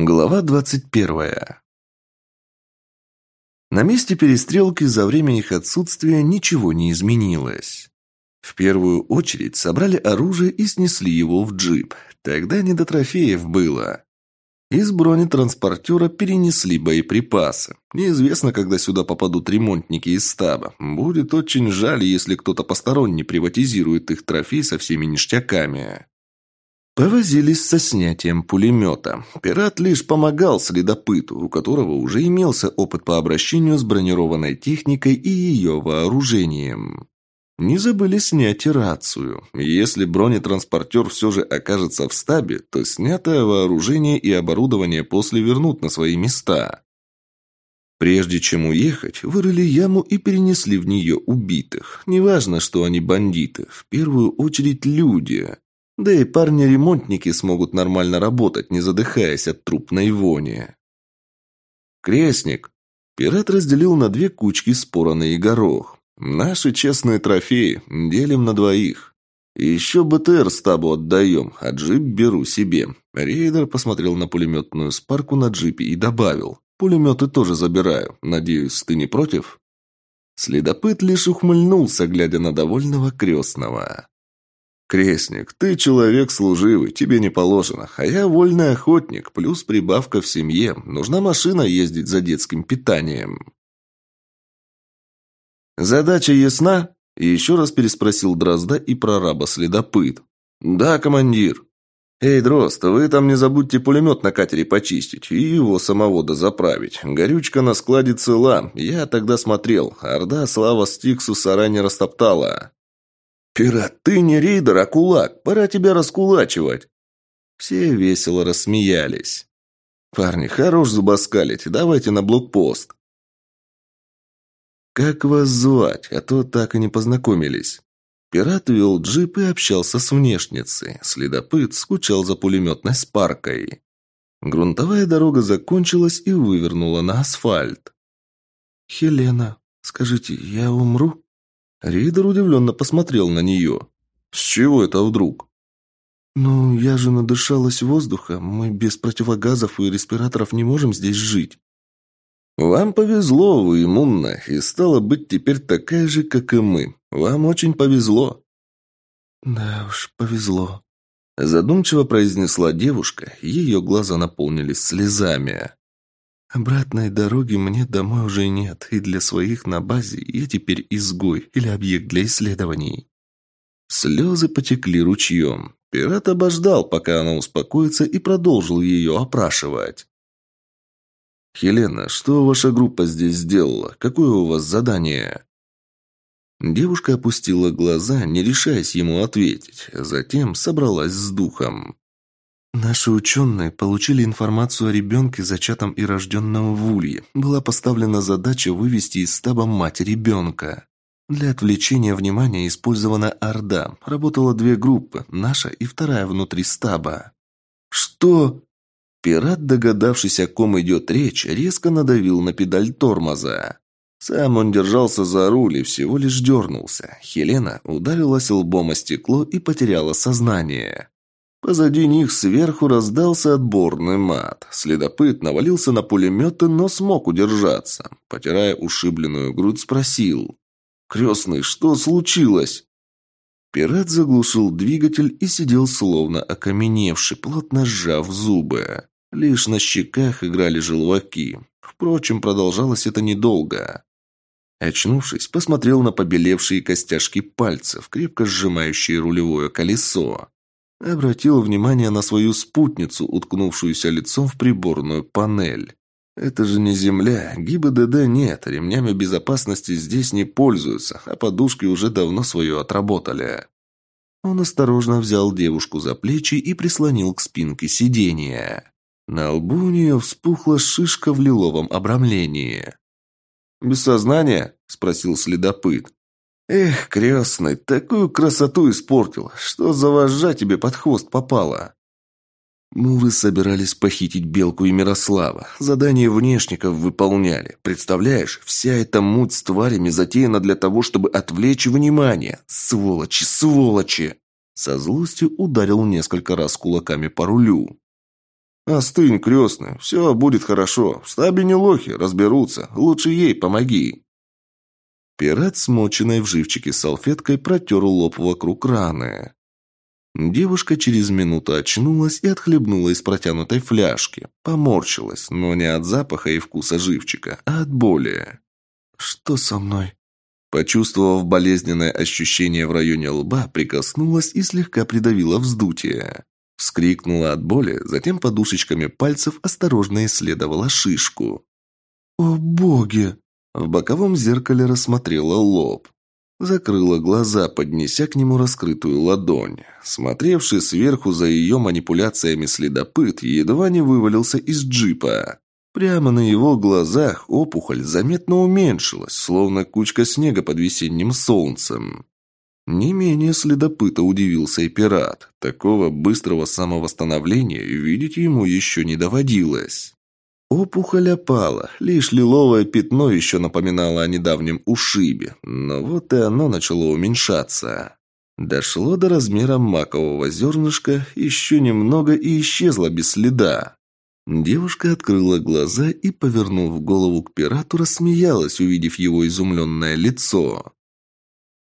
Глава двадцать первая. На месте перестрелки за время их отсутствия ничего не изменилось. В первую очередь собрали оружие и снесли его в джип. Тогда не до трофеев было. Из бронетранспортера перенесли боеприпасы. Неизвестно, когда сюда попадут ремонтники из стаба. Будет очень жаль, если кто-то посторонний приватизирует их трофей со всеми ништяками. Повозились со снятием пулемета. Пират лишь помогал следопыту, у которого уже имелся опыт по обращению с бронированной техникой и ее вооружением. Не забыли снять и рацию. Если бронетранспортер все же окажется в стабе, то снятое вооружение и оборудование после вернут на свои места. Прежде чем уехать, вырыли яму и перенесли в нее убитых. Неважно, что они бандиты, в первую очередь люди. Да и парни-ремонтники смогут нормально работать, не задыхаясь от трупной вони. «Крестник!» Пират разделил на две кучки споранный горох. «Наши честные трофеи делим на двоих. Еще БТР стабу отдаем, а джип беру себе». Рейдер посмотрел на пулеметную спарку на джипе и добавил. «Пулеметы тоже забираю. Надеюсь, ты не против?» Следопыт лишь ухмыльнулся, глядя на довольного крестного. «Крестник, ты человек служивый, тебе не положено, а я вольный охотник, плюс прибавка в семье. Нужна машина ездить за детским питанием». «Задача ясна?» – еще раз переспросил Дрозда и прораба следопыт. «Да, командир». «Эй, Дрозд, вы там не забудьте пулемет на катере почистить и его самого дозаправить. Горючка на складе цела. Я тогда смотрел. Орда слава Стиксу заранее растоптала». «Пират, ты не рейдер, а кулак. Пора тебя раскулачивать». Все весело рассмеялись. «Парни, хорош зубоскалить. Давайте на блокпост». «Как вас звать? А то так и не познакомились». Пират вел джип и общался с внешницей. Следопыт скучал за пулеметной спаркой. Грунтовая дорога закончилась и вывернула на асфальт. «Хелена, скажите, я умру?» Рейдер удивленно посмотрел на нее. «С чего это вдруг?» «Ну, я же надышалась воздуха. Мы без противогазов и респираторов не можем здесь жить». «Вам повезло, вы иммунна, и стало быть теперь такая же, как и мы. Вам очень повезло». «Да уж, повезло», – задумчиво произнесла девушка, ее глаза наполнились слезами. Обратной дороги мне домой уже нет, и для своих на базе я теперь изгой или объект для исследований. Слезы потекли ручьем. Пират обождал, пока она успокоится, и продолжил ее опрашивать. «Хелена, что ваша группа здесь сделала? Какое у вас задание?» Девушка опустила глаза, не решаясь ему ответить. Затем собралась с духом. Наши ученые получили информацию о ребенке, зачатом и рожденном в Улье. Была поставлена задача вывести из стаба мать ребенка. Для отвлечения внимания использована Орда. Работало две группы, наша и вторая внутри стаба. «Что?» Пират, догадавшись, о ком идет речь, резко надавил на педаль тормоза. Сам он держался за руль и всего лишь дернулся. Хелена ударилась лбом о стекло и потеряла сознание. Позади них сверху раздался отборный мат. Следопыт навалился на пулеметы, но смог удержаться. Потирая ушибленную грудь, спросил. «Крестный, что случилось?» Пират заглушил двигатель и сидел словно окаменевший, плотно сжав зубы. Лишь на щеках играли желваки. Впрочем, продолжалось это недолго. Очнувшись, посмотрел на побелевшие костяшки пальцев, крепко сжимающие рулевое колесо. Обратил внимание на свою спутницу, уткнувшуюся лицом в приборную панель. Это же не земля, ГИБДД нет, ремнями безопасности здесь не пользуются, а подушки уже давно свое отработали. Он осторожно взял девушку за плечи и прислонил к спинке сиденья. На лбу у нее вспухла шишка в лиловом обрамлении. «Без сознания?» – спросил следопыт. «Эх, крестный, такую красоту испортил. Что за вожжа тебе под хвост попала?» «Ну, вы собирались похитить Белку и Мирослава. Задание внешников выполняли. Представляешь, вся эта муть с тварями затеяна для того, чтобы отвлечь внимание. Сволочи, сволочи!» Со злостью ударил несколько раз кулаками по рулю. «Остынь, крестный, все будет хорошо. В стабе не лохи, разберутся. Лучше ей помоги». Пират, смоченной в живчике салфеткой, протер лоб вокруг раны. Девушка через минуту очнулась и отхлебнула из протянутой фляжки. Поморщилась, но не от запаха и вкуса живчика, а от боли. «Что со мной?» Почувствовав болезненное ощущение в районе лба, прикоснулась и слегка придавила вздутие. Вскрикнула от боли, затем подушечками пальцев осторожно исследовала шишку. «О боги!» В боковом зеркале рассмотрела лоб. Закрыла глаза, поднеся к нему раскрытую ладонь. Смотревший сверху за ее манипуляциями следопыт едва не вывалился из джипа. Прямо на его глазах опухоль заметно уменьшилась, словно кучка снега под весенним солнцем. Не менее следопыта удивился и пират. Такого быстрого самовосстановления видеть ему еще не доводилось. Опухоль опала, лишь лиловое пятно еще напоминало о недавнем ушибе, но вот и оно начало уменьшаться. Дошло до размера макового зернышка, еще немного и исчезло без следа. Девушка открыла глаза и, повернув голову к пирату, рассмеялась, увидев его изумленное лицо.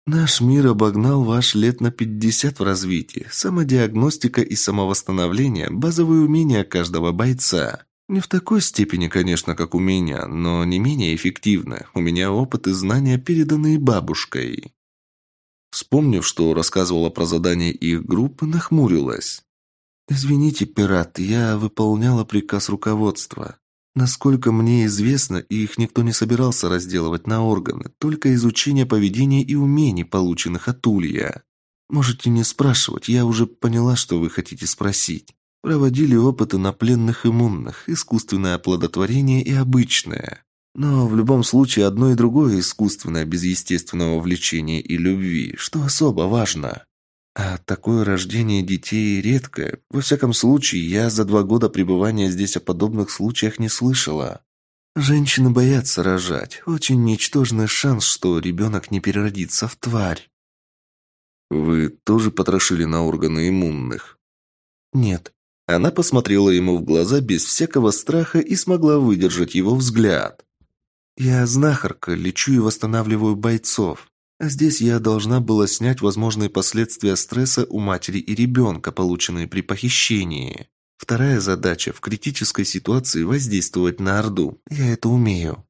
«Наш мир обогнал ваш лет на пятьдесят в развитии. Самодиагностика и самовосстановление – базовые умения каждого бойца. Не в такой степени, конечно, как у меня, но не менее эффективно. У меня опыт и знания, переданные бабушкой. Вспомнив, что рассказывала про задание их группы, нахмурилась. «Извините, пират, я выполняла приказ руководства. Насколько мне известно, их никто не собирался разделывать на органы, только изучение поведения и умений, полученных от Улья. Можете не спрашивать, я уже поняла, что вы хотите спросить». Проводили опыты на пленных иммунных, искусственное оплодотворение и обычное. Но в любом случае одно и другое искусственное без естественного влечения и любви, что особо важно. А такое рождение детей редкое. Во всяком случае, я за два года пребывания здесь о подобных случаях не слышала. Женщины боятся рожать. Очень ничтожный шанс, что ребенок не переродится в тварь. Вы тоже потрошили на органы иммунных? Нет, она посмотрела ему в глаза без всякого страха и смогла выдержать его взгляд. «Я знахарка, лечу и восстанавливаю бойцов. А здесь я должна была снять возможные последствия стресса у матери и ребенка, полученные при похищении. Вторая задача – в критической ситуации воздействовать на Орду. Я это умею».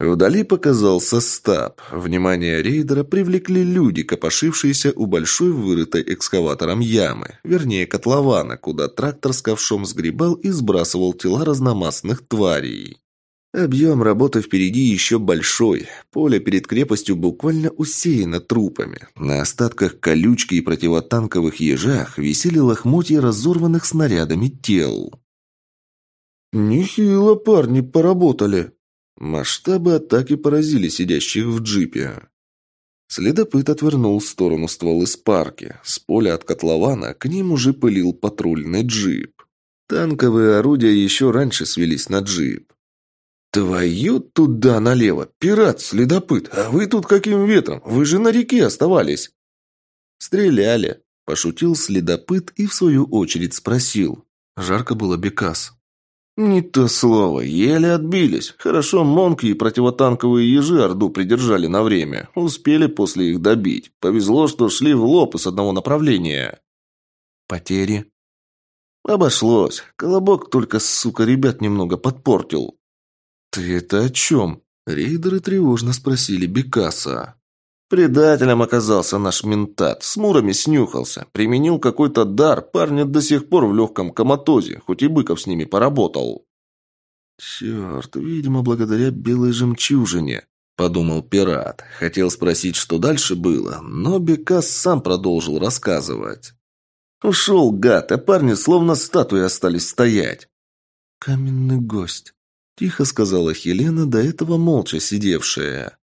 Вдали показался стаб. Внимание рейдера привлекли люди, копошившиеся у большой вырытой экскаватором ямы, вернее котлована, куда трактор с ковшом сгребал и сбрасывал тела разномастных тварей. Объем работы впереди еще большой. Поле перед крепостью буквально усеяно трупами. На остатках колючки и противотанковых ежах висели лохмотья разорванных снарядами тел. «Нехило парни поработали», Масштабы атаки поразили сидящих в джипе. Следопыт отвернул в сторону ствол из парки. С поля от котлована к ним уже пылил патрульный джип. Танковые орудия еще раньше свелись на джип. «Твою туда налево! Пират-следопыт! А вы тут каким ветром? Вы же на реке оставались!» «Стреляли!» – пошутил следопыт и в свою очередь спросил. Жарко было Бекас. «Не то слово. Еле отбились. Хорошо монки и противотанковые ежи Орду придержали на время. Успели после их добить. Повезло, что шли в лоб из одного направления». «Потери?» «Обошлось. Колобок только, сука, ребят немного подпортил». «Ты это о чем?» Рейдеры тревожно спросили Бекаса. Предателем оказался наш ментат. С мурами снюхался. Применил какой-то дар. Парни до сих пор в легком коматозе, хоть и Быков с ними поработал. «Черт, видимо, благодаря белой жемчужине», — подумал пират. Хотел спросить, что дальше было, но Бекас сам продолжил рассказывать. «Ушел, гад, а парни словно статуи остались стоять». «Каменный гость», — тихо сказала Хелена, до этого молча сидевшая.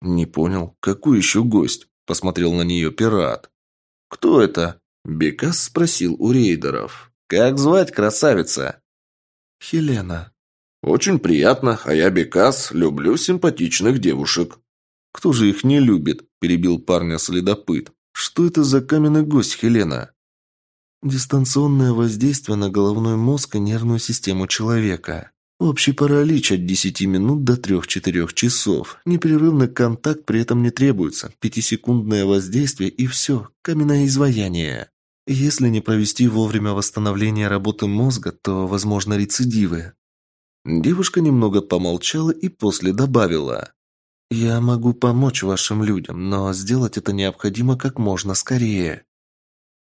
«Не понял, какой еще гость?» – посмотрел на нее пират. «Кто это?» – Бекас спросил у рейдеров. «Как звать красавица?» «Хелена». «Очень приятно, а я Бекас, люблю симпатичных девушек». «Кто же их не любит?» – перебил парня следопыт. «Что это за каменный гость, Хелена?» Дистанционное воздействие на головной мозг и нервную систему человека. Общий паралич от 10 минут до 3-4 часов. Непрерывный контакт при этом не требуется. Пятисекундное воздействие и все. Каменное изваяние. Если не провести вовремя восстановление работы мозга, то возможно рецидивы. Девушка немного помолчала и после добавила. «Я могу помочь вашим людям, но сделать это необходимо как можно скорее».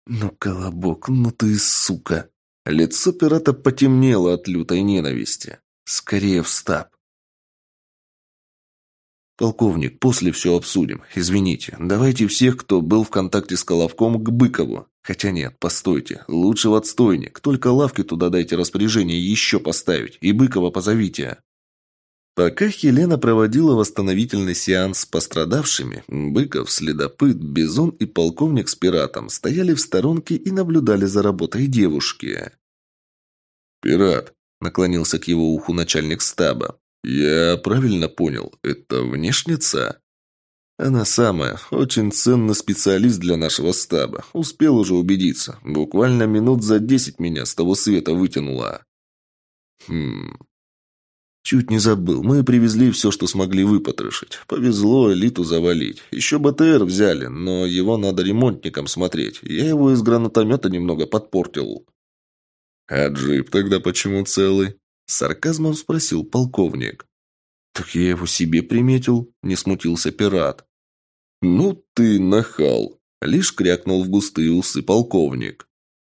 «Ну, Колобок, ну ты сука!» Лицо пирата потемнело от лютой ненависти. «Скорее в стаб!» «Полковник, после все обсудим. Извините. Давайте всех, кто был в контакте с Колобком, к Быкову. Хотя нет, постойте. Лучше в отстойник. Только лавки туда дайте распоряжение еще поставить. И Быкова позовите». Пока Хелена проводила восстановительный сеанс с пострадавшими, Быков, Следопыт, Бизон и полковник с пиратом стояли в сторонке и наблюдали за работой девушки. «Пират», — наклонился к его уху начальник стаба, «Я правильно понял, это внешница?» «Она самая, очень ценный специалист для нашего стаба. Успел уже убедиться. Буквально минут за десять меня с того света вытянула». «Хм...» «Чуть не забыл. Мы привезли все, что смогли выпотрошить. Повезло элиту завалить. Еще БТР взяли, но его надо ремонтникам смотреть. Я его из гранатомета немного подпортил». «А джип тогда почему целый?» Сарказмом спросил полковник. «Так я его себе приметил», – не смутился пират. «Ну ты нахал!» – лишь крякнул в густые усы полковник.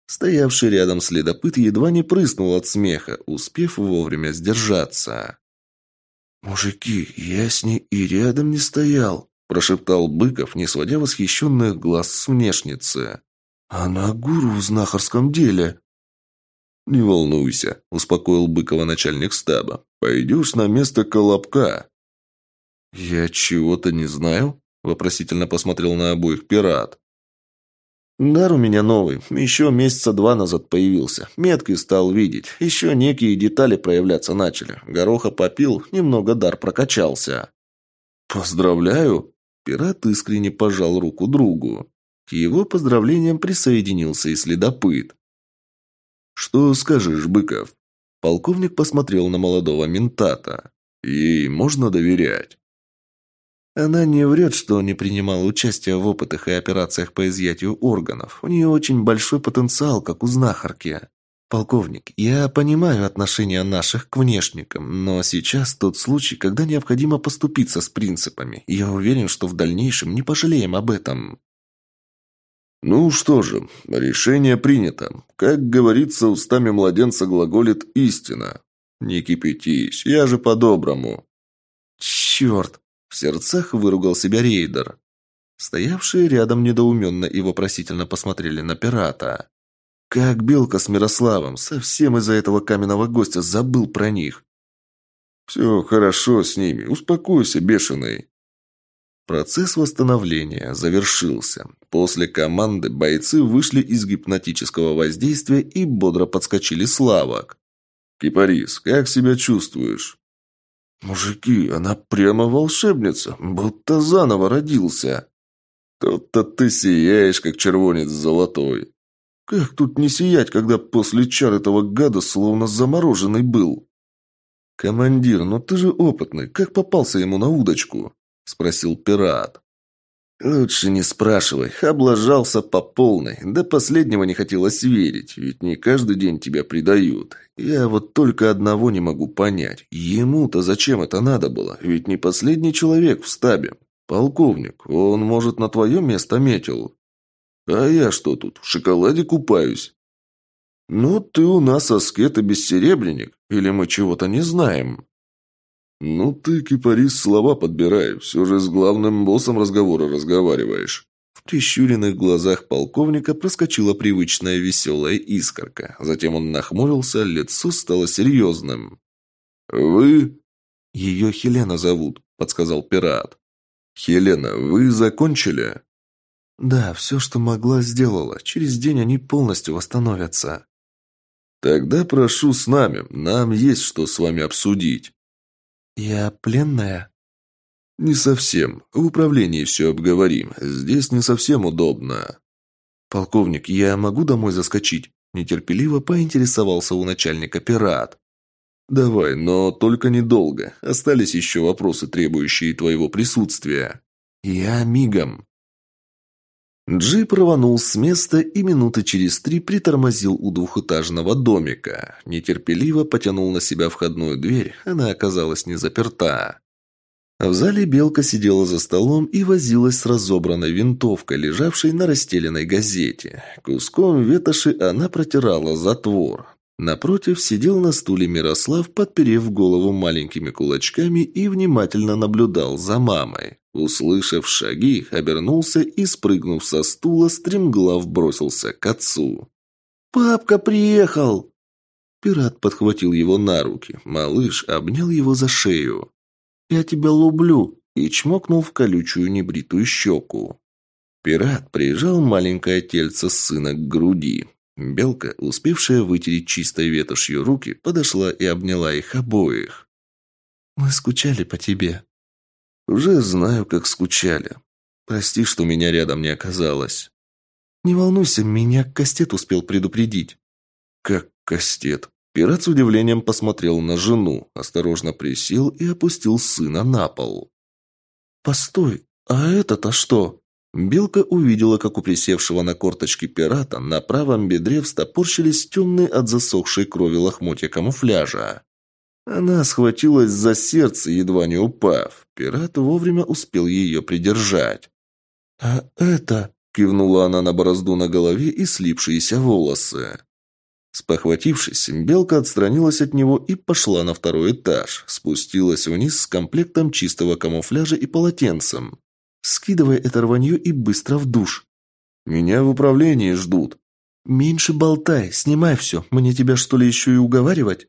Стоявший рядом следопыт едва не прыснул от смеха, успев вовремя сдержаться. «Мужики, я с ней и рядом не стоял», – прошептал Быков, не сводя восхищенных глаз с внешницы. «Она гуру в знахарском деле». «Не волнуйся», – успокоил Быкова начальник стаба. «Пойдешь на место Колобка». «Я чего-то не знаю?» – вопросительно посмотрел на обоих пират. «Дар у меня новый. Еще месяца два назад появился. Меткий стал видеть. Еще некие детали проявляться начали. Гороха попил, немного дар прокачался». «Поздравляю!» Пират искренне пожал руку другу. К его поздравлениям присоединился и следопыт. «Что скажешь, Быков?» Полковник посмотрел на молодого ментата. «Ей можно доверять?» Она не врет, что не принимала участия в опытах и операциях по изъятию органов. У нее очень большой потенциал, как у знахарки. Полковник, я понимаю отношение наших к внешникам, но сейчас тот случай, когда необходимо поступиться с принципами. Я уверен, что в дальнейшем не пожалеем об этом. «Ну что же, решение принято. Как говорится, устами младенца глаголит истина. Не кипятись, я же по-доброму». «Черт!» – в сердцах выругал себя рейдер. Стоявшие рядом недоуменно и вопросительно посмотрели на пирата. Как Белка с Мирославом, совсем из-за этого каменного гостя забыл про них. «Все хорошо с ними, успокойся, бешеный». Процесс восстановления завершился. После команды бойцы вышли из гипнотического воздействия и бодро подскочили с лавок. «Кипарис, как себя чувствуешь?» «Мужики, она прямо волшебница, будто заново родился». «Тут-то ты сияешь, как червонец золотой». «Как тут не сиять, когда после чар этого гада словно замороженный был?» «Командир, ну ты же опытный, как попался ему на удочку?» Спросил пират. «Лучше не спрашивай. Облажался по полной. До последнего не хотелось верить, ведь не каждый день тебя предают. Я вот только одного не могу понять. Ему-то зачем это надо было? Ведь не последний человек в стабе. Полковник, он, может, на твое место метил. А я что тут, в шоколаде купаюсь?» «Ну, ты у нас аскет и бессеребренник. Или мы чего-то не знаем?» «Ну ты, кипарис, слова подбирай. Все же с главным боссом разговора разговариваешь». В прищуренных глазах полковника проскочила привычная веселая искорка. Затем он нахмурился, лицо стало серьезным. «Вы...» «Ее Хелена зовут», — подсказал пират. «Хелена, вы закончили?» «Да, все, что могла, сделала. Через день они полностью восстановятся». «Тогда прошу с нами. Нам есть что с вами обсудить». «Я пленная?» «Не совсем. В управлении все обговорим. Здесь не совсем удобно». «Полковник, я могу домой заскочить?» Нетерпеливо поинтересовался у начальника пират. «Давай, но только недолго. Остались еще вопросы, требующие твоего присутствия». «Я мигом». Джип рванул с места и минуты через три притормозил у двухэтажного домика. Нетерпеливо потянул на себя входную дверь, она оказалась не заперта. В зале Белка сидела за столом и возилась с разобранной винтовкой, лежавшей на расстеленной газете. Куском ветоши она протирала затвор. Напротив сидел на стуле Мирослав, подперев голову маленькими кулачками и внимательно наблюдал за мамой. Услышав шаги, обернулся и, спрыгнув со стула, стремглав бросился к отцу. «Папка приехал!» Пират подхватил его на руки. Малыш обнял его за шею. «Я тебя люблю!» и чмокнул в колючую небритую щеку. Пират прижал маленькое тельце сына к груди. Белка, успевшая вытереть чистой ветошью руки, подошла и обняла их обоих. «Мы скучали по тебе». «Уже знаю, как скучали. Прости, что меня рядом не оказалось». «Не волнуйся, меня Кастет успел предупредить». «Как Кастет?» Пират с удивлением посмотрел на жену, осторожно присел и опустил сына на пол. «Постой, а это-то что?» Белка увидела, как у присевшего на корточки пирата на правом бедре встопорщились темные от засохшей крови лохмотья камуфляжа. Она схватилась за сердце, едва не упав. Пират вовремя успел ее придержать. «А это...» — кивнула она на борозду на голове и слипшиеся волосы. Спохватившись, Белка отстранилась от него и пошла на второй этаж. Спустилась вниз с комплектом чистого камуфляжа и полотенцем. Скидывай это рванье и быстро в душ. Меня в управлении ждут. Меньше болтай, снимай все. Мне тебя что ли еще и уговаривать?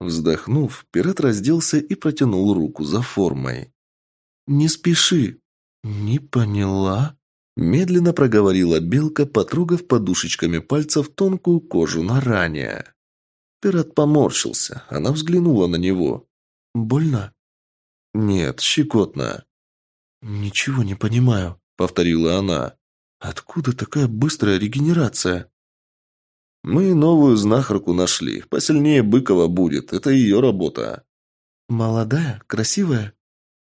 Вздохнув, пират разделся и протянул руку за формой. «Не спеши». «Не поняла?» Медленно проговорила белка, потрогав подушечками пальцев тонкую кожу на ране. Пират поморщился. Она взглянула на него. «Больно?» «Нет, щекотно». «Ничего не понимаю», — повторила она. «Откуда такая быстрая регенерация?» «Мы новую знахарку нашли. Посильнее Быкова будет. Это ее работа». «Молодая? Красивая?»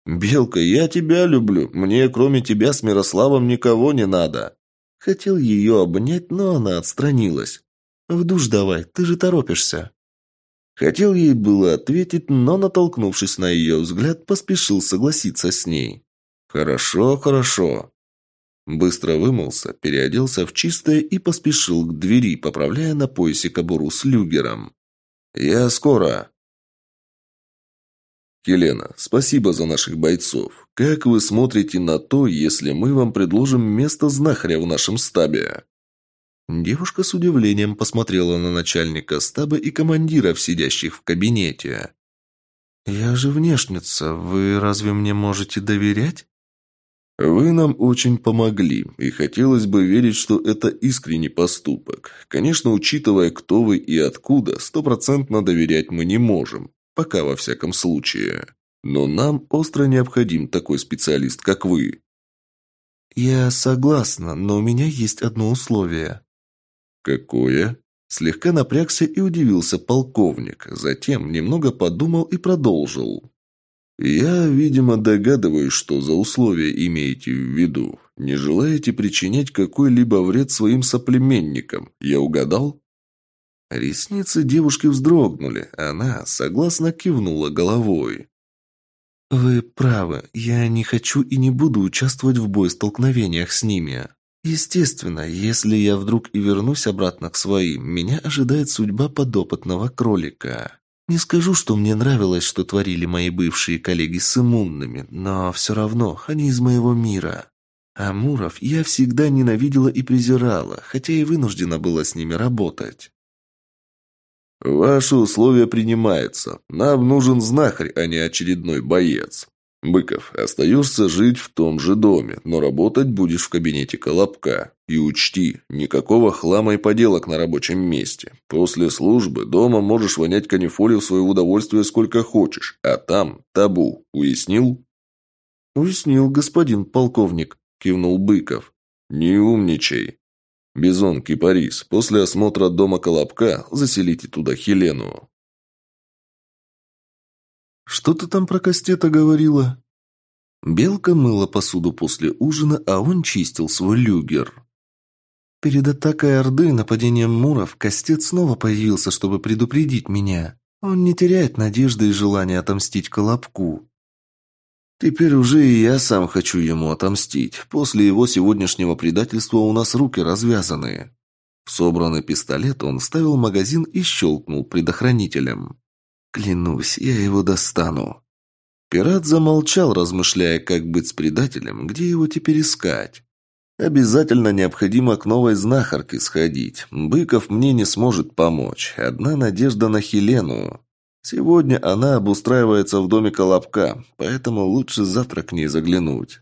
«Белка, я тебя люблю. Мне, кроме тебя, с Мирославом никого не надо». Хотел ее обнять, но она отстранилась. «В душ давай, ты же торопишься». Хотел ей было ответить, но, натолкнувшись на ее взгляд, поспешил согласиться с ней. «Хорошо, хорошо». Быстро вымылся, переоделся в чистое и поспешил к двери, поправляя на поясе кобуру с люгером. «Я скоро». «Келена, спасибо за наших бойцов. Как вы смотрите на то, если мы вам предложим место знахаря в нашем стабе?» Девушка с удивлением посмотрела на начальника стаба и командиров, сидящих в кабинете. «Я же внешница. Вы разве мне можете доверять?» «Вы нам очень помогли, и хотелось бы верить, что это искренний поступок. Конечно, учитывая, кто вы и откуда, стопроцентно доверять мы не можем. Пока, во всяком случае. Но нам остро необходим такой специалист, как вы». «Я согласна, но у меня есть одно условие». «Какое?» Слегка напрягся и удивился полковник. Затем немного подумал и продолжил. «Я, видимо, догадываюсь, что за условия имеете в виду. Не желаете причинять какой-либо вред своим соплеменникам. Я угадал?» Ресницы девушки вздрогнули. Она согласно кивнула головой. «Вы правы. Я не хочу и не буду участвовать в бой-столкновениях с ними. Естественно, если я вдруг и вернусь обратно к своим, меня ожидает судьба подопытного кролика. Не скажу, что мне нравилось, что творили мои бывшие коллеги с иммунными, но все равно они из моего мира. Амуров я всегда ненавидела и презирала, хотя и вынуждена была с ними работать. «Ваши условия принимаются. Нам нужен знахарь, а не очередной боец. Быков, остаешься жить в том же доме, но работать будешь в кабинете Колобка. И учти, никакого хлама и поделок на рабочем месте. После службы дома можешь вонять канифолию в свое удовольствие сколько хочешь, а там табу. Уяснил?» «Уяснил, господин полковник», – кивнул Быков. «Не умничай». Бизон, Кипарис, после осмотра дома Колобка заселите туда Хелену». «Что ты там про Кастета говорила?» Белка мыла посуду после ужина, а он чистил свой люгер. Перед атакой Орды и нападением Муров Кастет снова появился, чтобы предупредить меня. Он не теряет надежды и желания отомстить Колобку. Теперь уже и я сам хочу ему отомстить. После его сегодняшнего предательства у нас руки развязаны. В собранный пистолет он вставил магазин и щелкнул предохранителем. Клянусь, я его достану. Пират замолчал, размышляя, как быть с предателем, где его теперь искать. Обязательно необходимо к новой знахарке сходить. Быков мне не сможет помочь. Одна надежда на Хелену. Сегодня она обустраивается в доме Колобка, поэтому лучше завтра к ней заглянуть.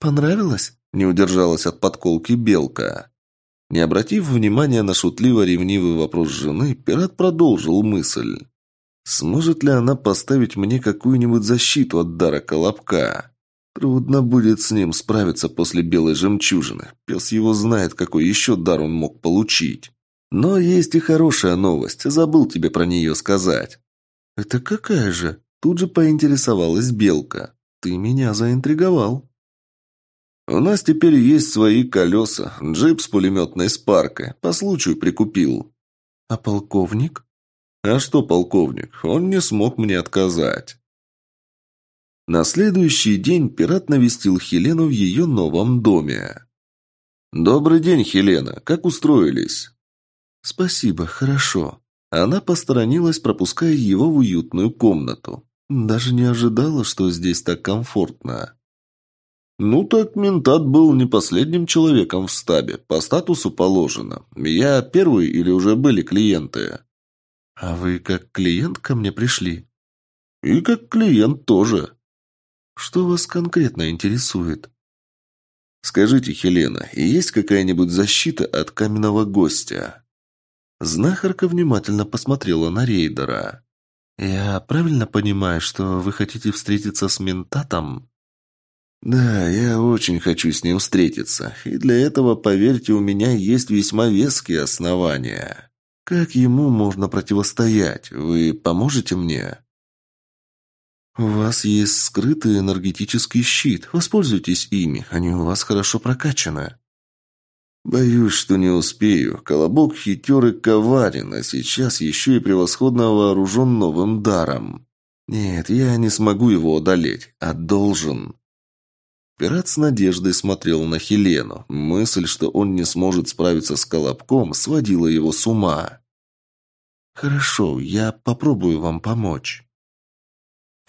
«Понравилось?» – не удержалась от подколки Белка. Не обратив внимания на шутливо-ревнивый вопрос жены, пират продолжил мысль. Сможет ли она поставить мне какую-нибудь защиту от дара Колобка? Трудно будет с ним справиться после белой жемчужины. Пес его знает, какой еще дар он мог получить. Но есть и хорошая новость. Забыл тебе про нее сказать. Это какая же? Тут же поинтересовалась Белка. Ты меня заинтриговал. У нас теперь есть свои колеса. Джип с пулеметной спаркой. По случаю прикупил. А полковник? А что, полковник, он не смог мне отказать. На следующий день пират навестил Хелену в ее новом доме. «Добрый день, Хелена. Как устроились?» «Спасибо, хорошо». Она посторонилась, пропуская его в уютную комнату. Даже не ожидала, что здесь так комфортно. «Ну так ментат был не последним человеком в стабе. По статусу положено. Я первый или уже были клиенты?» «А вы как клиент ко мне пришли?» «И как клиент тоже». «Что вас конкретно интересует?» «Скажите, Хелена, есть какая-нибудь защита от каменного гостя?» Знахарка внимательно посмотрела на рейдера. «Я правильно понимаю, что вы хотите встретиться с ментатом?» «Да, я очень хочу с ним встретиться, и для этого, поверьте, у меня есть весьма веские основания». Как ему можно противостоять? Вы поможете мне? У вас есть скрытый энергетический щит. Воспользуйтесь ими. Они у вас хорошо прокачаны. Боюсь, что не успею. Колобок хитер и коварен, а сейчас еще и превосходно вооружен новым даром. Нет, я не смогу его одолеть, а должен. Пират с надеждой смотрел на Хелену. Мысль, что он не сможет справиться с Колобком, сводила его с ума. «Хорошо, я попробую вам помочь».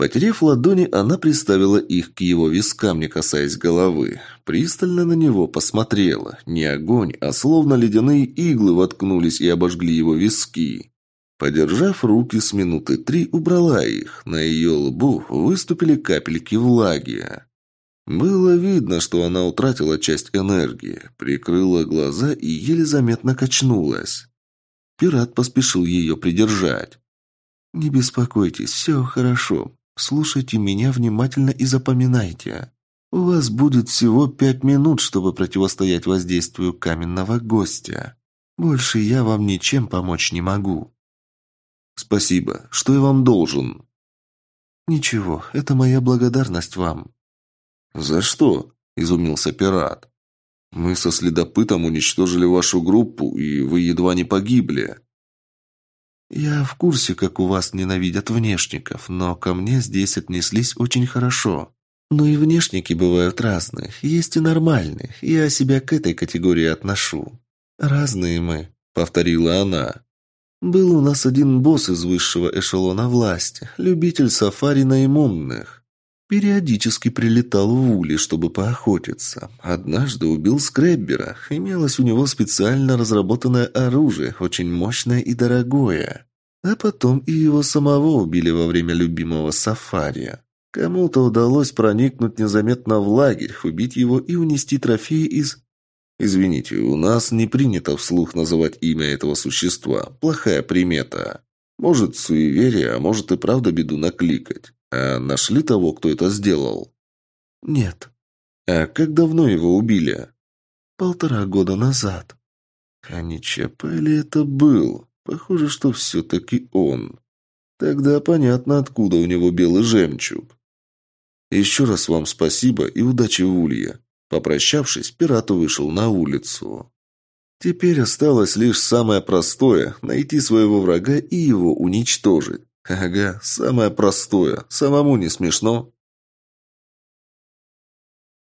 Потерев ладони, она приставила их к его вискам, не касаясь головы. Пристально на него посмотрела. Не огонь, а словно ледяные иглы воткнулись и обожгли его виски. Подержав руки с минуты три, убрала их. На ее лбу выступили капельки влаги. Было видно, что она утратила часть энергии, прикрыла глаза и еле заметно качнулась. Пират поспешил ее придержать. «Не беспокойтесь, все хорошо. Слушайте меня внимательно и запоминайте. У вас будет всего пять минут, чтобы противостоять воздействию каменного гостя. Больше я вам ничем помочь не могу». «Спасибо. Что я вам должен?» «Ничего, это моя благодарность вам. «За что?» – изумился пират. «Мы со следопытом уничтожили вашу группу, и вы едва не погибли». «Я в курсе, как у вас ненавидят внешников, но ко мне здесь отнеслись очень хорошо. Но и внешники бывают разные, есть и нормальные, я себя к этой категории отношу. Разные мы», — повторила она. «Был у нас один босс из высшего эшелона власти, любитель сафари на иммунных. Периодически прилетал в Ули, чтобы поохотиться. Однажды убил скреббера. Имелось у него специально разработанное оружие, очень мощное и дорогое. А потом и его самого убили во время любимого сафари. Кому-то удалось проникнуть незаметно в лагерь, убить его и унести трофеи из... Извините, у нас не принято вслух называть имя этого существа. Плохая примета. Может, суеверие, а может и правда беду накликать. А нашли того, кто это сделал? Нет. А как давно его убили? Полтора года назад. А не ли это был? Похоже, что все-таки он. Тогда понятно, откуда у него белый жемчуг. Еще раз вам спасибо и удачи в Улье. Попрощавшись, пират вышел на улицу. Теперь осталось лишь самое простое – найти своего врага и его уничтожить. Ага, самое простое. Самому не смешно.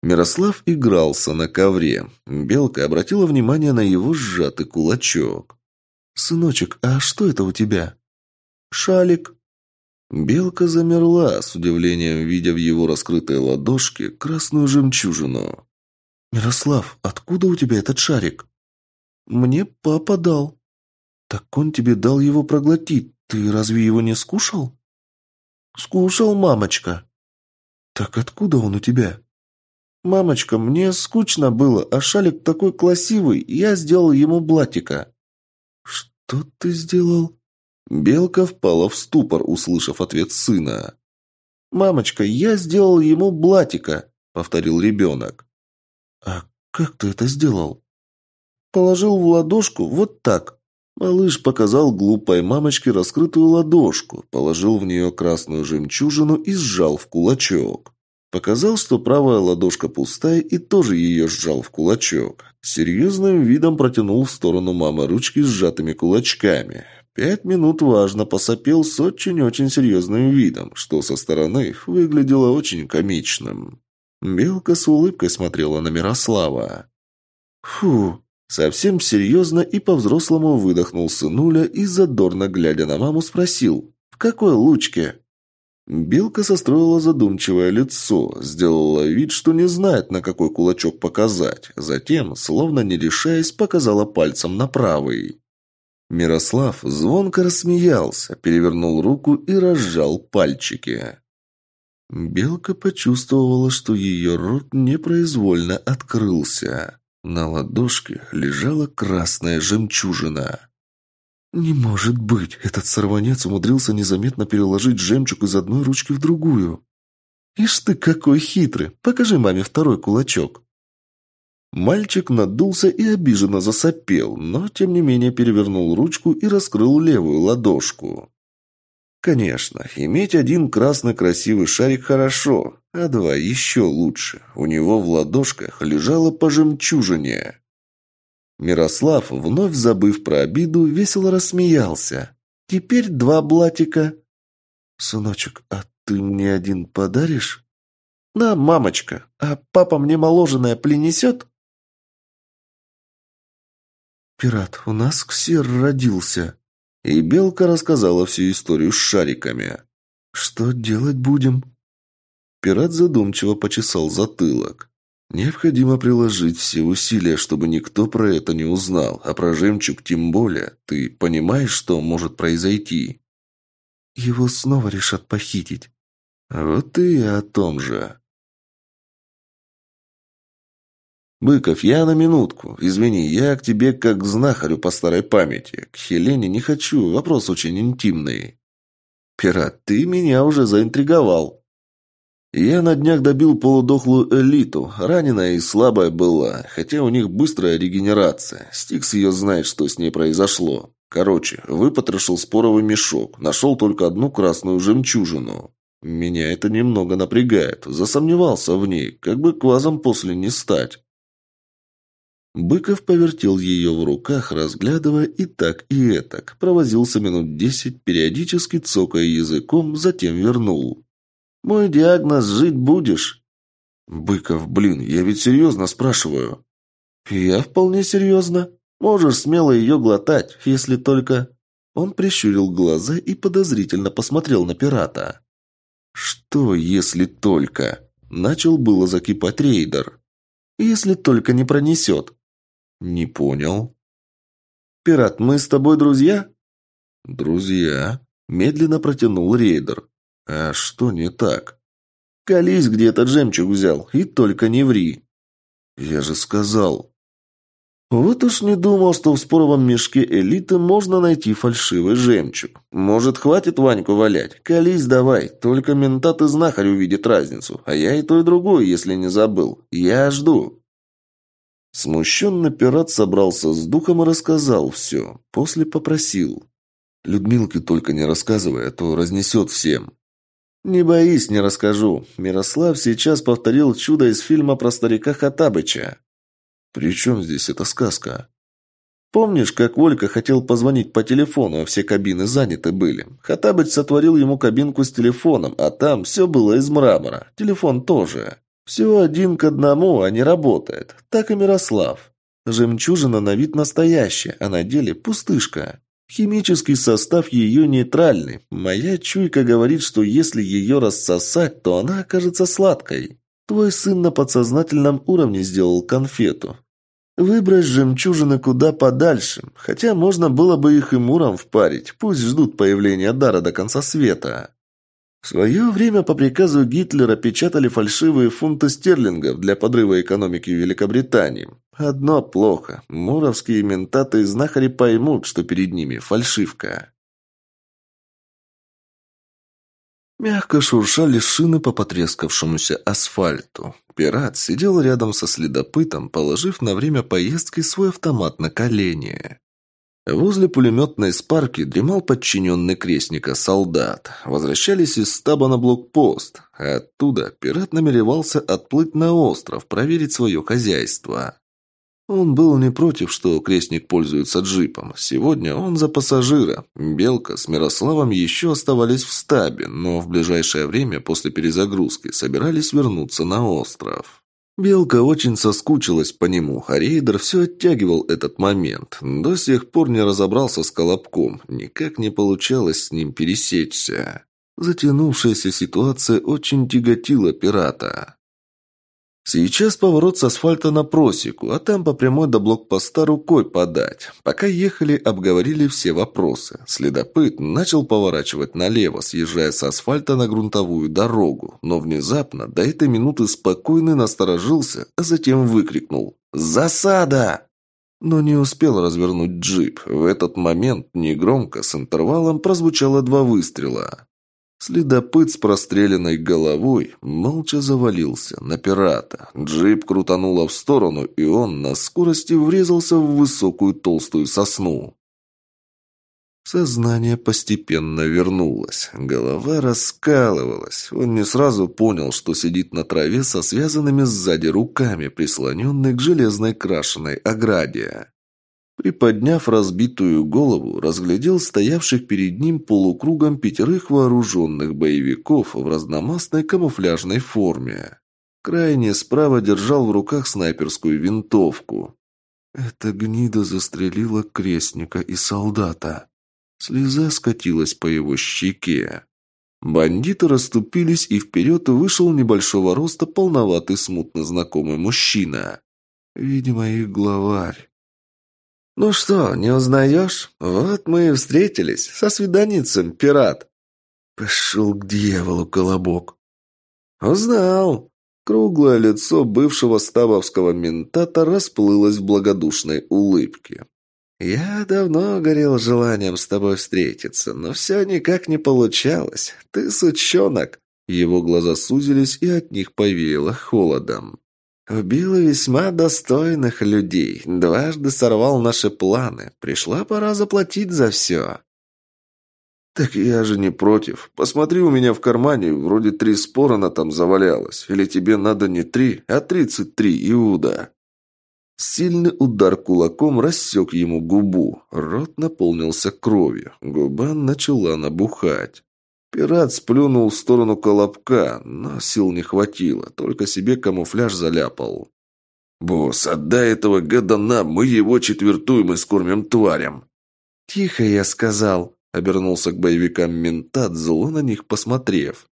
Мирослав игрался на ковре. Белка обратила внимание на его сжатый кулачок. «Сыночек, а что это у тебя?» «Шалик». Белка замерла, с удивлением видя в его раскрытой ладошке красную жемчужину. «Мирослав, откуда у тебя этот шарик?» «Мне папа дал». «Так он тебе дал его проглотить. Ты разве его не скушал?» «Скушал, мамочка». «Так откуда он у тебя?» «Мамочка, мне скучно было, а шалик такой красивый, я сделал ему блатика». «Что ты сделал?» Белка впала в ступор, услышав ответ сына. «Мамочка, я сделал ему блатика», — повторил ребенок. «А как ты это сделал?» «Положил в ладошку вот так». Малыш показал глупой мамочке раскрытую ладошку, положил в нее красную жемчужину и сжал в кулачок. Показал, что правая ладошка пустая и тоже ее сжал в кулачок. Серьезным видом протянул в сторону мамы ручки с сжатыми кулачками. Пять минут важно посопел с очень-очень серьезным видом, что со стороны выглядело очень комичным. Белка с улыбкой смотрела на Мирослава. «Фу!» Совсем серьезно и по-взрослому выдохнул сынуля и, задорно глядя на маму, спросил «В какой лучке?» Белка состроила задумчивое лицо, сделала вид, что не знает, на какой кулачок показать. Затем, словно не решаясь, показала пальцем на правый. Мирослав звонко рассмеялся, перевернул руку и разжал пальчики. Белка почувствовала, что ее рот непроизвольно открылся. На ладошке лежала красная жемчужина. «Не может быть! Этот сорванец умудрился незаметно переложить жемчуг из одной ручки в другую!» «Ишь ты какой хитрый! Покажи маме второй кулачок!» Мальчик надулся и обиженно засопел, но, тем не менее, перевернул ручку и раскрыл левую ладошку. Конечно, иметь один красный красивый шарик хорошо, а два еще лучше. У него в ладошках лежало по жемчужине. Мирослав, вновь забыв про обиду, весело рассмеялся. «Теперь два блатика». «Сыночек, а ты мне один подаришь?» «На, мамочка, а папа мне моложеное принесет?» «Пират, у нас ксер родился». И Белка рассказала всю историю с шариками. «Что делать будем?» Пират задумчиво почесал затылок. Необходимо приложить все усилия, чтобы никто про это не узнал, а про жемчуг тем более. Ты понимаешь, что может произойти? Его снова решат похитить. Вот и о том же. «Быков, я на минутку. Извини, я к тебе как к знахарю по старой памяти. К Хелене не хочу, вопрос очень интимный». «Пират, ты меня уже заинтриговал», я на днях добил полудохлую элиту. Раненая и слабая была, хотя у них быстрая регенерация. Стикс ее знает, что с ней произошло. Короче, выпотрошил споровый мешок, нашел только одну красную жемчужину. Меня это немного напрягает. Засомневался в ней, как бы квазом после не стать. Быков повертел ее в руках, разглядывая и так, и этак. Провозился минут десять, периодически цокая языком, затем вернул. Мой диагноз «жить будешь». Быков, блин, я ведь серьезно спрашиваю. Я вполне серьезно. Можешь смело ее глотать, если только... Он прищурил глаза и подозрительно посмотрел на пирата. «Что, если только?» Начал было закипать рейдер. «Если только не пронесет». «Не понял». «Пират, мы с тобой друзья?» «Друзья», – медленно протянул рейдер. «А что не так?» «Колись, где этот жемчуг взял, и только не ври». «Я же сказал». «Вот уж не думал, что в споровом мешке элиты можно найти фальшивый жемчуг. Может, хватит Ваньку валять? Колись давай, только ментат и знахарь увидит разницу, а я и то, и другое, если не забыл. Я жду». Смущенно пират собрался с духом и рассказал все. После попросил. «Людмилке только не рассказывай, а то разнесет всем». «Не боись, не расскажу. Мирослав сейчас повторил чудо из фильма про старика Хатабыча». «При чем здесь эта сказка?» Помнишь, как Волька хотел позвонить по телефону, а все кабины заняты были? Хатабыч сотворил ему кабинку с телефоном, а там все было из мрамора. Телефон тоже. Все один к одному, а не работает. Так и Мирослав. Жемчужина на вид настоящая, а на деле пустышка. Химический состав ее нейтральный. Моя чуйка говорит, что если ее рассосать, то она окажется сладкой. Твой сын на подсознательном уровне сделал конфету. Выбрать жемчужины куда подальше, хотя можно было бы их и муром впарить, пусть ждут появления дара до конца света. В свое время по приказу Гитлера печатали фальшивые фунты стерлингов для подрыва экономики Великобритании. Одно плохо. Муровские ментаты и знахари поймут, что перед ними фальшивка. Мягко шуршали шины по потрескавшемуся асфальту. Пират сидел рядом со следопытом, положив на время поездки свой автомат на колени. Возле пулеметной спарки дремал подчиненный крестника солдат. Возвращались из стаба на блокпост. оттуда пират намеревался отплыть на остров, проверить свое хозяйство. Он был не против, что крестник пользуется джипом. Сегодня он за пассажира. Белка с Мирославом еще оставались в стабе, но в ближайшее время после перезагрузки собирались вернуться на остров. Белка очень соскучилась по нему, а рейдер все оттягивал этот момент. До сих пор не разобрался с Колобком, никак не получалось с ним пересечься. Затянувшаяся ситуация очень тяготила пирата. Сейчас поворот с асфальта на просеку, а там по прямой до блокпоста рукой подать. Пока ехали, обговорили все вопросы. Следопыт начал поворачивать налево, съезжая с асфальта на грунтовую дорогу. Но внезапно до этой минуты спокойно насторожился, а затем выкрикнул «Засада!» Но не успел развернуть джип. В этот момент негромко с интервалом прозвучало два выстрела. Следопыт с простреленной головой молча завалился на пирата. Джип крутануло в сторону, и он на скорости врезался в высокую толстую сосну. Сознание постепенно вернулось. Голова раскалывалась. Он не сразу понял, что сидит на траве со связанными сзади руками, прислоненной к железной крашеной ограде. Приподняв разбитую голову, разглядел стоявших перед ним полукругом пятерых вооруженных боевиков в разномастной камуфляжной форме. Крайне справа держал в руках снайперскую винтовку. Эта гнида застрелила крестника и солдата. Слеза скатилась по его щеке. Бандиты расступились, и вперед вышел небольшого роста полноватый смутно знакомый мужчина. Видимо, их главарь. «Ну что, не узнаешь? Вот мы и встретились. Со свиданицем, пират». «Пошел к дьяволу, колобок». «Узнал». Круглое лицо бывшего ставовского ментата расплылось в благодушной улыбке. «Я давно горел желанием с тобой встретиться, но все никак не получалось. Ты сучонок». Его глаза сузились, и от них повеяло холодом. Убил весьма достойных людей. Дважды сорвал наши планы. Пришла пора заплатить за все. «Так я же не против. Посмотри у меня в кармане, вроде три спорона там завалялось. Или тебе надо не три, а тридцать три, Иуда?» Сильный удар кулаком рассек ему губу. Рот наполнился кровью. Губа начала набухать. Пират сплюнул в сторону колобка, но сил не хватило, только себе камуфляж заляпал. «Босс, отдай этого гада нам, мы его четвертуем и скормим тварям!» «Тихо, я сказал», — обернулся к боевикам ментат, зло на них посмотрев.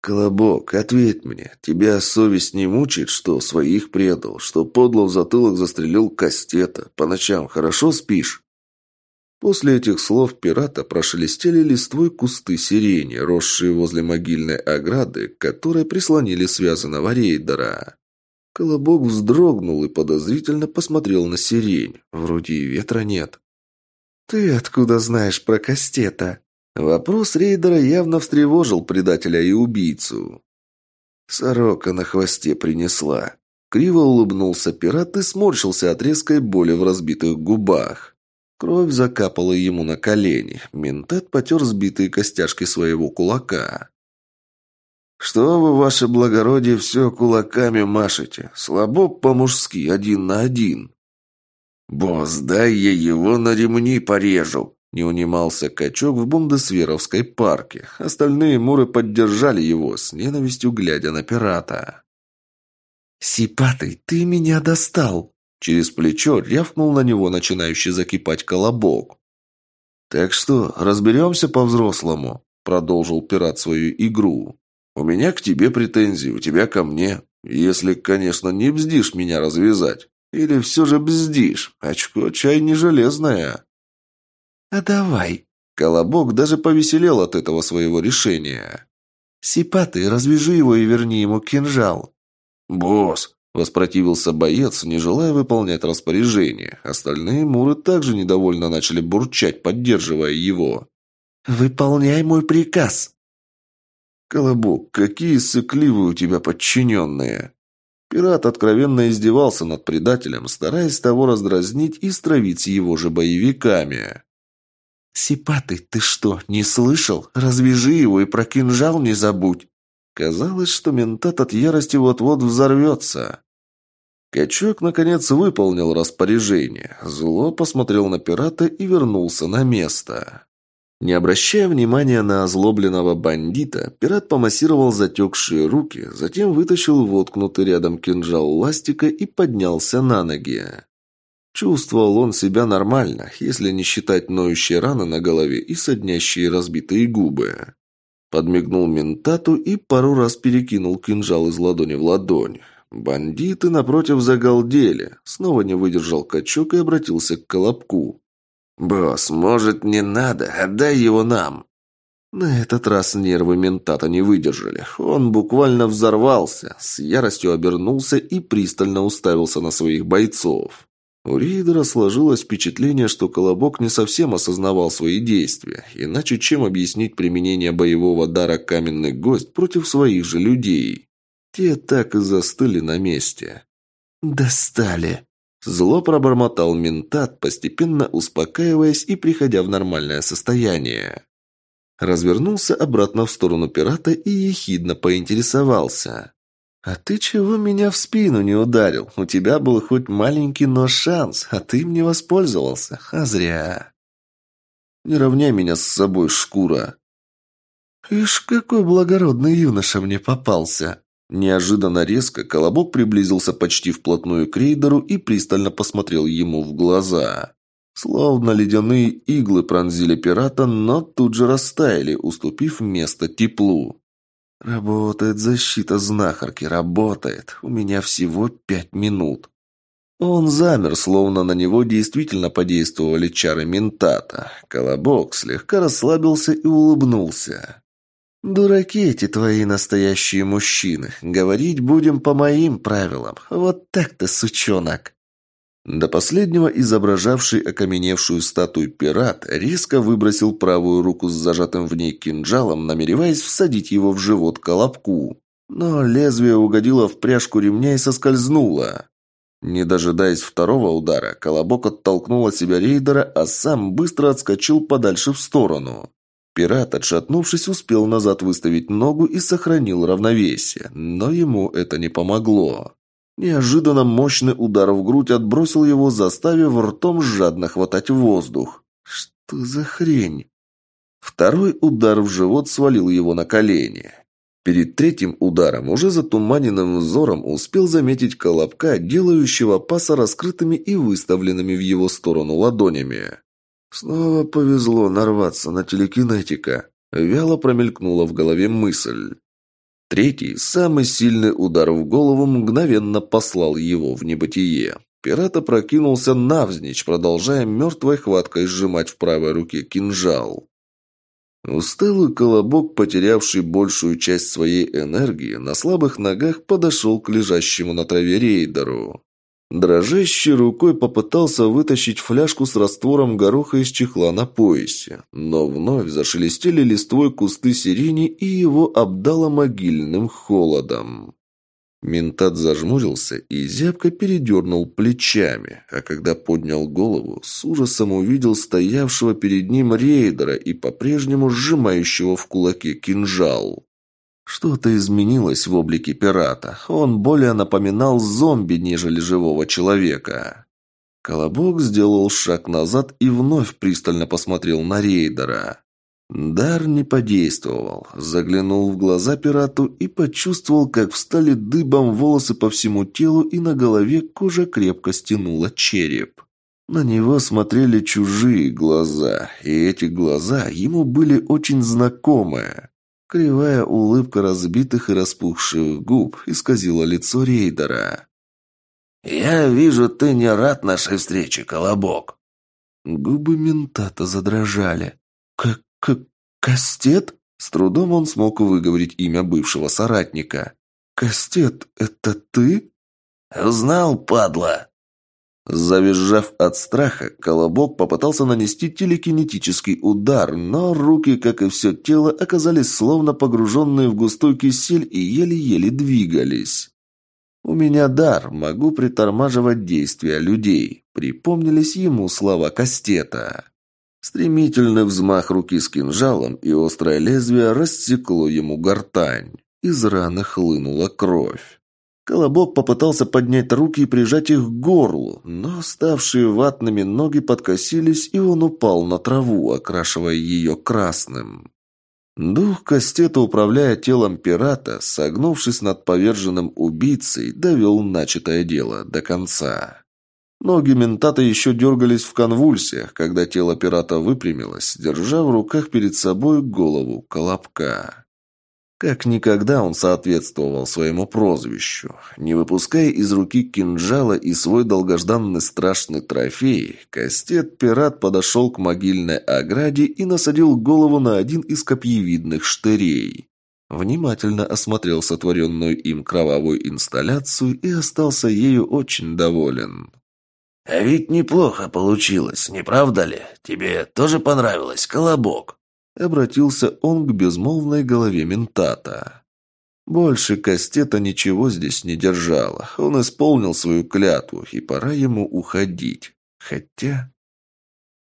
«Колобок, ответь мне, тебя совесть не мучает, что своих предал, что подло в затылок застрелил Кастета, по ночам хорошо спишь?» После этих слов пирата прошелестели листвой кусты сирени, росшие возле могильной ограды, к которой прислонили связанного рейдера. Колобок вздрогнул и подозрительно посмотрел на сирень. Вроде и ветра нет. «Ты откуда знаешь про Кастета?» Вопрос рейдера явно встревожил предателя и убийцу. «Сорока на хвосте принесла», Криво улыбнулся пират и сморщился от резкой боли в разбитых губах. Кровь закапала ему на колени. Ментат потер сбитые костяшки своего кулака. «Что вы, ваше благородие, все кулаками машете? Слабо по-мужски, один на один». «Босс, дай я его на ремни порежу!» Не унимался качок в Бундесверовской парке. Остальные муры поддержали его, с ненавистью глядя на пирата. «Сипатый, ты меня достал!» Через плечо рявкнул на него начинающий закипать колобок. «Так что, разберемся по-взрослому?» Продолжил пират свою игру. «У меня к тебе претензии, у тебя ко мне. Если, конечно, не бздишь меня развязать. Или все же бздишь. Очко чай не железное». «А давай». Колобок даже повеселел от этого своего решения. «Сипатый, развяжи его и верни ему кинжал». «Босс!» – воспротивился боец, не желая выполнять распоряжение. Остальные муры также недовольно начали бурчать, поддерживая его. «Выполняй мой приказ!» «Колобок, какие сыкливые у тебя подчиненные!» Пират откровенно издевался над предателем, стараясь того раздразнить и стравить его же боевиками. «Сипатый, ты что, не слышал? Развяжи его и про кинжал не забудь!» Казалось, что ментат от ярости вот-вот взорвется. Качок, наконец, выполнил распоряжение. Зло посмотрел на пирата и вернулся на место. Не обращая внимания на озлобленного бандита, пират помассировал затекшие руки, затем вытащил воткнутый рядом кинжал ластика и поднялся на ноги. Чувствовал он себя нормально, если не считать ноющие раны на голове и соднящие разбитые губы. Подмигнул ментату и пару раз перекинул кинжал из ладони в ладонь. Бандиты, напротив, загалдели. Снова не выдержал качок и обратился к Колобку. «Босс, может, не надо? Отдай его нам!» На этот раз нервы ментата не выдержали. Он буквально взорвался, с яростью обернулся и пристально уставился на своих бойцов. У Рейдера сложилось впечатление, что Колобок не совсем осознавал свои действия, иначе чем объяснить применение боевого дара «Каменный гость» против своих же людей? Те так и застыли на месте. «Достали!» Зло пробормотал ментат, постепенно успокаиваясь и приходя в нормальное состояние. Развернулся обратно в сторону пирата и ехидно поинтересовался. «А ты чего меня в спину не ударил? У тебя был хоть маленький, но шанс, а ты им не воспользовался. А зря». «Не равняй меня с собой, шкура». «Ишь, какой благородный юноша мне попался!» Неожиданно резко Колобок приблизился почти вплотную к рейдеру и пристально посмотрел ему в глаза. Словно ледяные иглы пронзили пирата, но тут же растаяли, уступив место теплу. Работает защита знахарки, работает. У меня всего пять минут. Он замер, словно на него действительно подействовали чары ментата. Колобок слегка расслабился и улыбнулся. «Дураки эти твои настоящие мужчины. Говорить будем по моим правилам. Вот так-то, сучонок!» До последнего изображавший окаменевшую статую пират резко выбросил правую руку с зажатым в ней кинжалом, намереваясь всадить его в живот колобку. Но лезвие угодило в пряжку ремня и соскользнуло. Не дожидаясь второго удара, колобок оттолкнул от себя рейдера, а сам быстро отскочил подальше в сторону. Пират, отшатнувшись, успел назад выставить ногу и сохранил равновесие, но ему это не помогло. Неожиданно мощный удар в грудь отбросил его, заставив ртом жадно хватать воздух. Что за хрень? Второй удар в живот свалил его на колени. Перед третьим ударом, уже затуманенным взором, успел заметить колобка, делающего паса раскрытыми и выставленными в его сторону ладонями. Снова повезло нарваться на телекинетика. Вяло промелькнула в голове мысль. Третий, самый сильный удар в голову мгновенно послал его в небытие. Пират опрокинулся навзничь, продолжая мертвой хваткой сжимать в правой руке кинжал. Усталый колобок, потерявший большую часть своей энергии, на слабых ногах подошел к лежащему на траве рейдеру. Дрожащей рукой попытался вытащить фляжку с раствором гороха из чехла на поясе, но вновь зашелестели листвой кусты сирени и его обдало могильным холодом. Ментат зажмурился и зябко передернул плечами, а когда поднял голову, с ужасом увидел стоявшего перед ним рейдера и по-прежнему сжимающего в кулаке кинжал. Что-то изменилось в облике пирата. Он более напоминал зомби, нежели живого человека. Колобок сделал шаг назад и вновь пристально посмотрел на рейдера. Дар не подействовал. Заглянул в глаза пирату и почувствовал, как встали дыбом волосы по всему телу и на голове кожа крепко стянула череп. На него смотрели чужие глаза, и эти глаза ему были очень знакомые. Кривая улыбка разбитых и распухших губ исказила лицо рейдера. «Я вижу, ты не рад нашей встрече, Колобок». Губы ментата задрожали. «Как к Кастет?» С трудом он смог выговорить имя бывшего соратника. «Кастет, это ты?» «Знал, падла!» Завизжав от страха, Колобок попытался нанести телекинетический удар, но руки, как и все тело, оказались словно погруженные в густой кисель и еле-еле двигались. «У меня дар, могу притормаживать действия людей», — припомнились ему слова Кастета. Стремительный взмах руки с кинжалом, и острое лезвие рассекло ему гортань. Из раны хлынула кровь. Колобок попытался поднять руки и прижать их к горлу, но ставшие ватными ноги подкосились, и он упал на траву, окрашивая ее красным. Дух Кастета, управляя телом пирата, согнувшись над поверженным убийцей, довел начатое дело до конца. Ноги ментата еще дергались в конвульсиях, когда тело пирата выпрямилось, держа в руках перед собой голову колобка. Как никогда он соответствовал своему прозвищу. Не выпуская из руки кинжала и свой долгожданный страшный трофей, Кастет-пират подошел к могильной ограде и насадил голову на один из копьевидных штырей. Внимательно осмотрел сотворенную им кровавую инсталляцию и остался ею очень доволен. «А ведь неплохо получилось, не правда ли? Тебе тоже понравилось, Колобок?» Обратился он к безмолвной голове ментата. Больше Кастета ничего здесь не держало. Он исполнил свою клятву, и пора ему уходить. Хотя...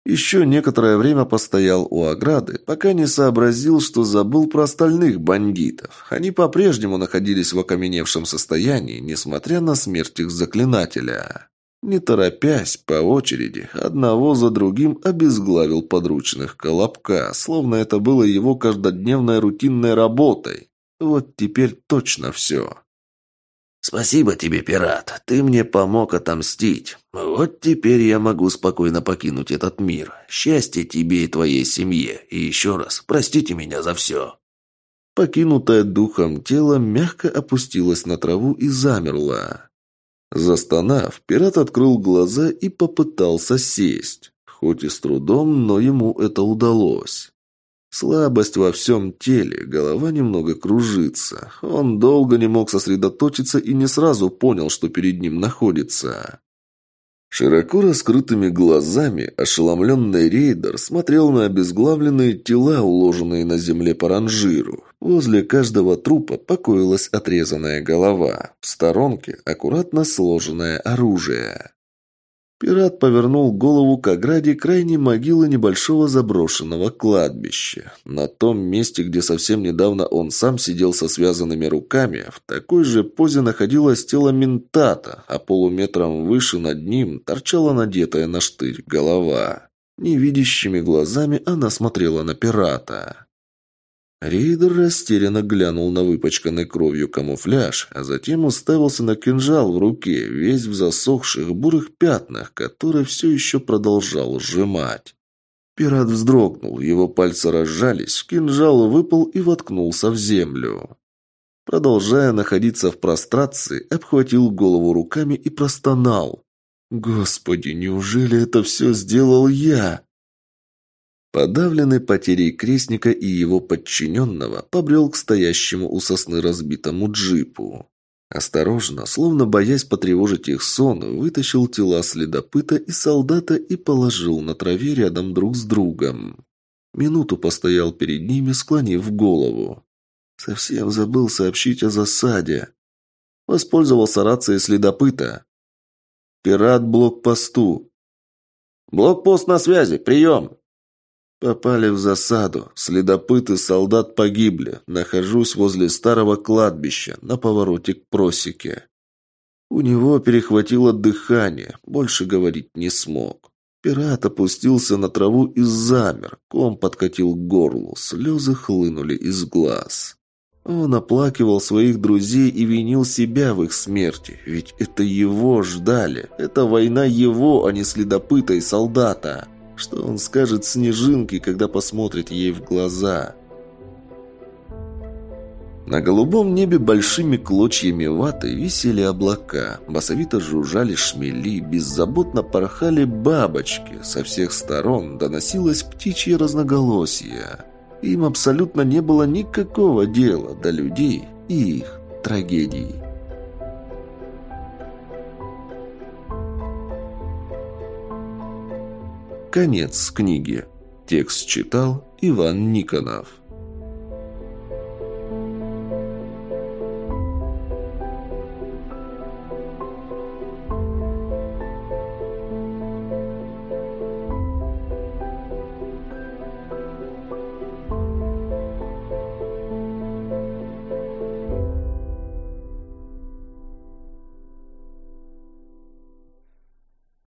Еще некоторое время постоял у ограды, пока не сообразил, что забыл про остальных бандитов. Они по-прежнему находились в окаменевшем состоянии, несмотря на смерть их заклинателя. Не торопясь, по очереди, одного за другим обезглавил подручных Колобка, словно это было его каждодневной рутинной работой. Вот теперь точно все. «Спасибо тебе, пират. Ты мне помог отомстить. Вот теперь я могу спокойно покинуть этот мир. Счастья тебе и твоей семье. И еще раз, простите меня за все». Покинутое духом тело мягко опустилось на траву и замерло. Застонав, пират открыл глаза и попытался сесть. Хоть и с трудом, но ему это удалось. Слабость во всем теле, голова немного кружится. Он долго не мог сосредоточиться и не сразу понял, что перед ним находится. Широко раскрытыми глазами ошеломленный рейдер смотрел на обезглавленные тела, уложенные на земле по ранжиру. Возле каждого трупа покоилась отрезанная голова. В сторонке аккуратно сложенное оружие. Пират повернул голову к ограде крайней могилы небольшого заброшенного кладбища. На том месте, где совсем недавно он сам сидел со связанными руками, в такой же позе находилось тело ментата, а полуметром выше над ним торчала надетая на штырь голова. Невидящими глазами она смотрела на пирата. Рейдер растерянно глянул на выпачканный кровью камуфляж, а затем уставился на кинжал в руке, весь в засохших бурых пятнах, который все еще продолжал сжимать. Пират вздрогнул, его пальцы разжались, кинжал выпал и воткнулся в землю. Продолжая находиться в прострации, обхватил голову руками и простонал. «Господи, неужели это все сделал я?» Подавленный потерей крестника и его подчиненного, побрел к стоящему у сосны разбитому джипу. Осторожно, словно боясь потревожить их сон, вытащил тела следопыта и солдата и положил на траве рядом друг с другом. Минуту постоял перед ними, склонив голову. Совсем забыл сообщить о засаде. Воспользовался рацией следопыта. «Пират блокпосту». «Блокпост на связи, прием!» Попали в засаду. Следопыт и солдат погибли. Нахожусь возле старого кладбища, на повороте к просеке. У него перехватило дыхание, больше говорить не смог. Пират опустился на траву и замер. Ком подкатил к горлу, слезы хлынули из глаз. Он оплакивал своих друзей и винил себя в их смерти, ведь это его ждали. Это война его, а не следопыта и солдата. Что он скажет Снежинке, когда посмотрит ей в глаза? На голубом небе большими клочьями ваты висели облака, басовито жужжали шмели, беззаботно порхали бабочки, со всех сторон доносилось птичье разноголосие. Им абсолютно не было никакого дела до людей и их трагедий. Конец книги. Текст читал Иван Никонов.